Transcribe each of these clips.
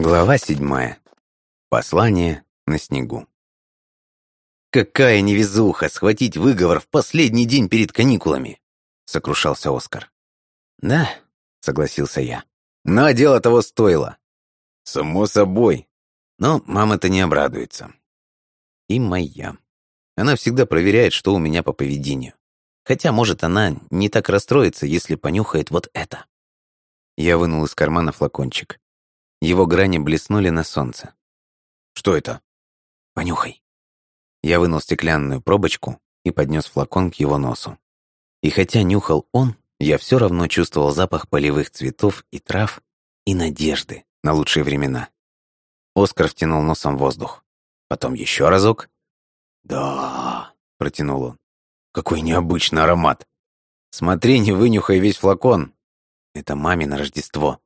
Глава седьмая. Послание на снегу. «Какая невезуха схватить выговор в последний день перед каникулами!» — сокрушался Оскар. «Да», — согласился я. «Но дело того стоило». «Само собой. Но мама-то не обрадуется». И моя. Она всегда проверяет, что у меня по поведению. Хотя, может, она не так расстроится, если понюхает вот это. Я вынул из кармана флакончик. Его грани блеснули на солнце. «Что это?» «Понюхай». Я вынул стеклянную пробочку и поднес флакон к его носу. И хотя нюхал он, я все равно чувствовал запах полевых цветов и трав и надежды на лучшие времена. Оскар втянул носом воздух. Потом еще разок. «Да», — протянул он. «Какой необычный аромат! Смотри, не вынюхай весь флакон. Это маме на Рождество.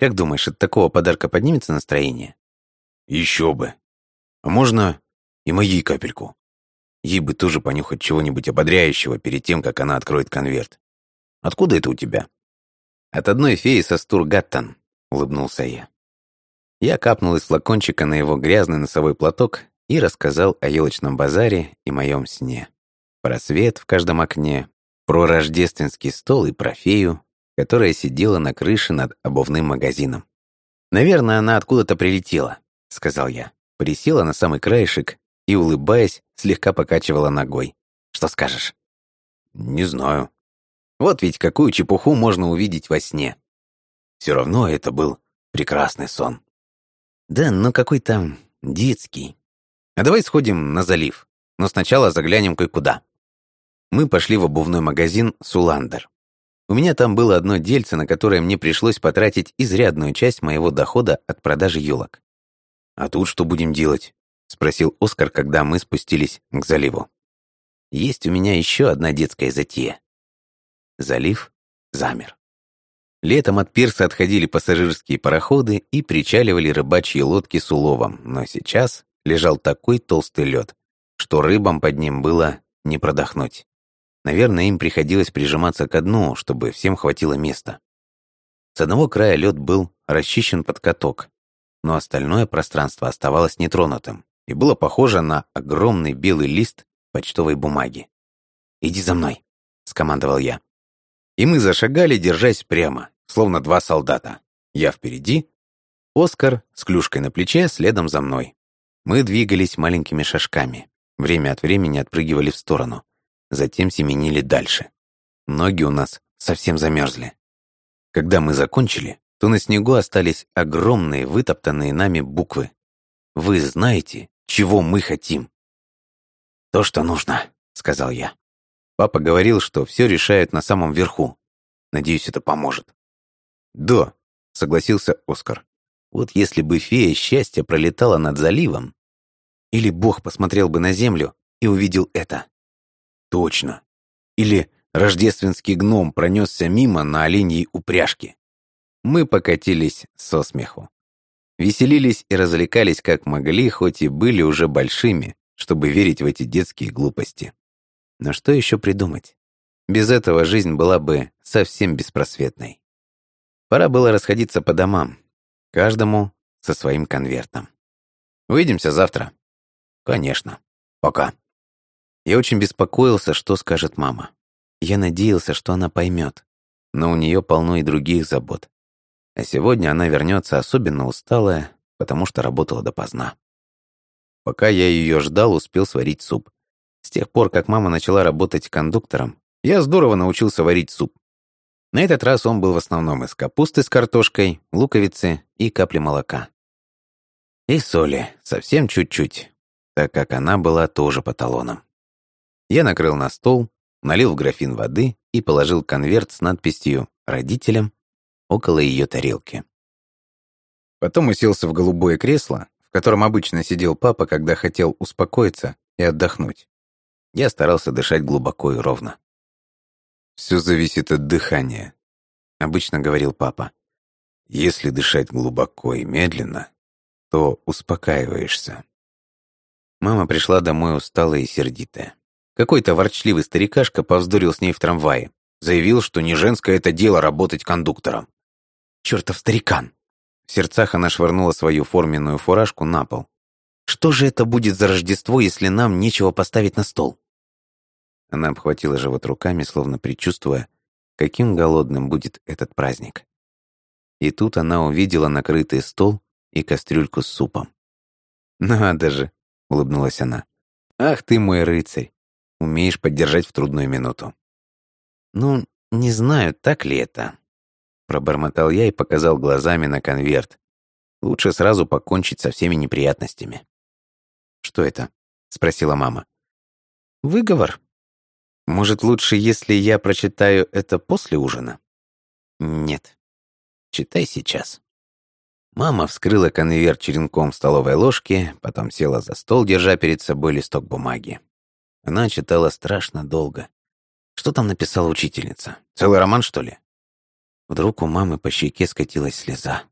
Как думаешь, от такого подарка поднимется настроение? Еще бы. А можно и моей капельку? Ей бы тоже понюхать чего-нибудь ободряющего перед тем, как она откроет конверт. Откуда это у тебя? От одной феи со Стургаттон, улыбнулся я. Я капнул из флакончика на его грязный носовой платок и рассказал о елочном базаре и моем сне. Про свет в каждом окне, про рождественский стол и про фею, которая сидела на крыше над обувным магазином. «Наверное, она откуда-то прилетела», — сказал я. Присела на самый краешек и, улыбаясь, слегка покачивала ногой. «Что скажешь?» «Не знаю». Вот ведь какую чепуху можно увидеть во сне. Все равно это был прекрасный сон. Да, но какой-то детский. А давай сходим на залив, но сначала заглянем кое-куда. Мы пошли в обувной магазин «Суландер». У меня там было одно дельце, на которое мне пришлось потратить изрядную часть моего дохода от продажи елок. «А тут что будем делать?» — спросил Оскар, когда мы спустились к заливу. «Есть у меня еще одна детская затея». Залив замер. Летом от пирса отходили пассажирские пароходы и причаливали рыбачьи лодки с уловом, но сейчас лежал такой толстый лед, что рыбам под ним было не продохнуть. Наверное, им приходилось прижиматься к дну, чтобы всем хватило места. С одного края лед был расчищен под каток, но остальное пространство оставалось нетронутым и было похоже на огромный белый лист почтовой бумаги. «Иди за мной», — скомандовал я. И мы зашагали, держась прямо, словно два солдата. Я впереди, Оскар с клюшкой на плече следом за мной. Мы двигались маленькими шажками, время от времени отпрыгивали в сторону затем семенили дальше. Ноги у нас совсем замерзли. Когда мы закончили, то на снегу остались огромные вытоптанные нами буквы. «Вы знаете, чего мы хотим?» «То, что нужно», — сказал я. Папа говорил, что все решают на самом верху. Надеюсь, это поможет. «Да», — согласился Оскар. «Вот если бы фея счастья пролетала над заливом, или Бог посмотрел бы на землю и увидел это. Точно. Или рождественский гном пронесся мимо на оленьей упряжке. Мы покатились со смеху. Веселились и развлекались как могли, хоть и были уже большими, чтобы верить в эти детские глупости. Но что еще придумать? Без этого жизнь была бы совсем беспросветной. Пора было расходиться по домам, каждому со своим конвертом. Увидимся завтра. Конечно. Пока. Я очень беспокоился, что скажет мама. Я надеялся, что она поймет, но у нее полно и других забот. А сегодня она вернется особенно усталая, потому что работала допоздна. Пока я ее ждал, успел сварить суп. С тех пор, как мама начала работать кондуктором, я здорово научился варить суп. На этот раз он был в основном из капусты с картошкой, луковицы и капли молока. И соли, совсем чуть-чуть, так как она была тоже по талонам. Я накрыл на стол, налил в графин воды и положил конверт с надписью «Родителям» около ее тарелки. Потом уселся в голубое кресло, в котором обычно сидел папа, когда хотел успокоиться и отдохнуть. Я старался дышать глубоко и ровно. «Все зависит от дыхания», — обычно говорил папа. «Если дышать глубоко и медленно, то успокаиваешься». Мама пришла домой усталая и сердитая. Какой-то ворчливый старикашка повздорил с ней в трамвае. Заявил, что не женское это дело работать кондуктором. Чертов старикан. В сердцах она швырнула свою форменную фуражку на пол. «Что же это будет за Рождество, если нам нечего поставить на стол?» Она обхватила живот руками, словно предчувствуя, каким голодным будет этот праздник. И тут она увидела накрытый стол и кастрюльку с супом. «Надо же!» — улыбнулась она. «Ах ты мой рыцарь! Умеешь поддержать в трудную минуту». «Ну, не знаю, так ли это?» Пробормотал я и показал глазами на конверт. Лучше сразу покончить со всеми неприятностями. «Что это?» — спросила мама. «Выговор. Может, лучше, если я прочитаю это после ужина?» «Нет. Читай сейчас». Мама вскрыла конверт черенком столовой ложке, потом села за стол, держа перед собой листок бумаги. Она читала страшно долго. Что там написала учительница? Целый роман, что ли? Вдруг у мамы по щеке скатилась слеза.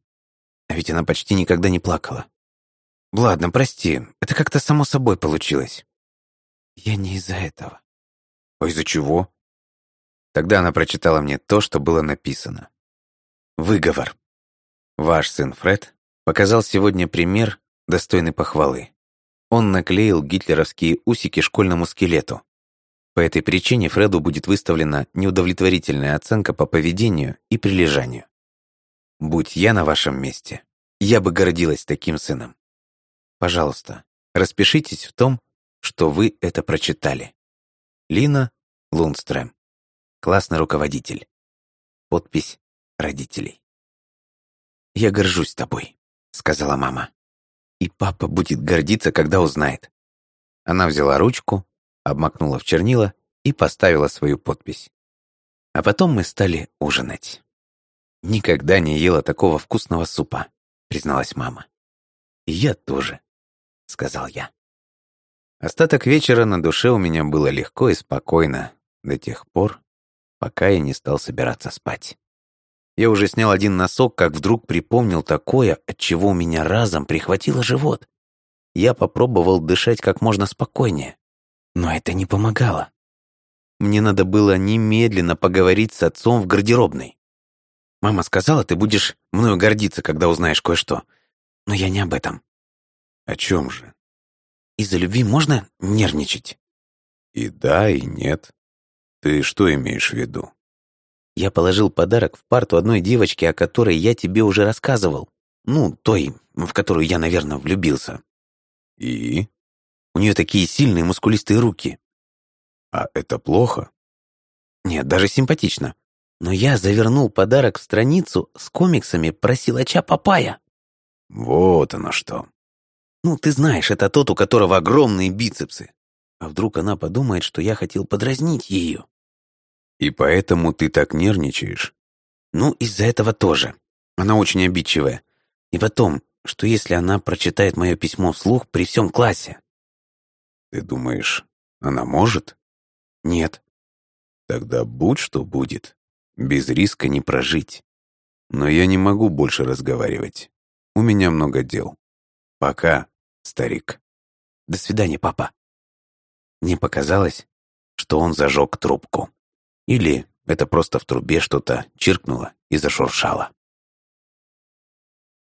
А ведь она почти никогда не плакала. «Ладно, прости, это как-то само собой получилось». «Я не из-за этого». «А из-за чего?» Тогда она прочитала мне то, что было написано. Выговор. Ваш сын Фред показал сегодня пример, достойный похвалы. Он наклеил гитлеровские усики школьному скелету. По этой причине Фреду будет выставлена неудовлетворительная оценка по поведению и прилежанию. Будь я на вашем месте, я бы гордилась таким сыном. Пожалуйста, распишитесь в том, что вы это прочитали. Лина Лундстрем. Классный руководитель. Подпись родителей. «Я горжусь тобой», — сказала мама. «И папа будет гордиться, когда узнает». Она взяла ручку, обмакнула в чернила и поставила свою подпись. А потом мы стали ужинать. «Никогда не ела такого вкусного супа», — призналась мама. «И я тоже», — сказал я. Остаток вечера на душе у меня было легко и спокойно до тех пор, пока я не стал собираться спать. Я уже снял один носок, как вдруг припомнил такое, от чего у меня разом прихватило живот. Я попробовал дышать как можно спокойнее, но это не помогало. Мне надо было немедленно поговорить с отцом в гардеробной. Мама сказала, ты будешь мною гордиться, когда узнаешь кое-что. Но я не об этом. О чем же? Из-за любви можно нервничать? И да, и нет. Ты что имеешь в виду? Я положил подарок в парту одной девочки, о которой я тебе уже рассказывал. Ну, той, в которую я, наверное, влюбился. И? У нее такие сильные мускулистые руки. А это плохо? Нет, даже симпатично. Но я завернул подарок в страницу с комиксами про силача Папая. Вот оно что. Ну, ты знаешь, это тот, у которого огромные бицепсы. А вдруг она подумает, что я хотел подразнить ее? И поэтому ты так нервничаешь? Ну, из-за этого тоже. Она очень обидчивая. И потом, что если она прочитает мое письмо вслух при всем классе? Ты думаешь, она может? Нет. Тогда будь что будет. Без риска не прожить. Но я не могу больше разговаривать. У меня много дел. Пока, старик. До свидания, папа. Мне показалось, что он зажег трубку. Или это просто в трубе что-то чиркнуло и зашуршало.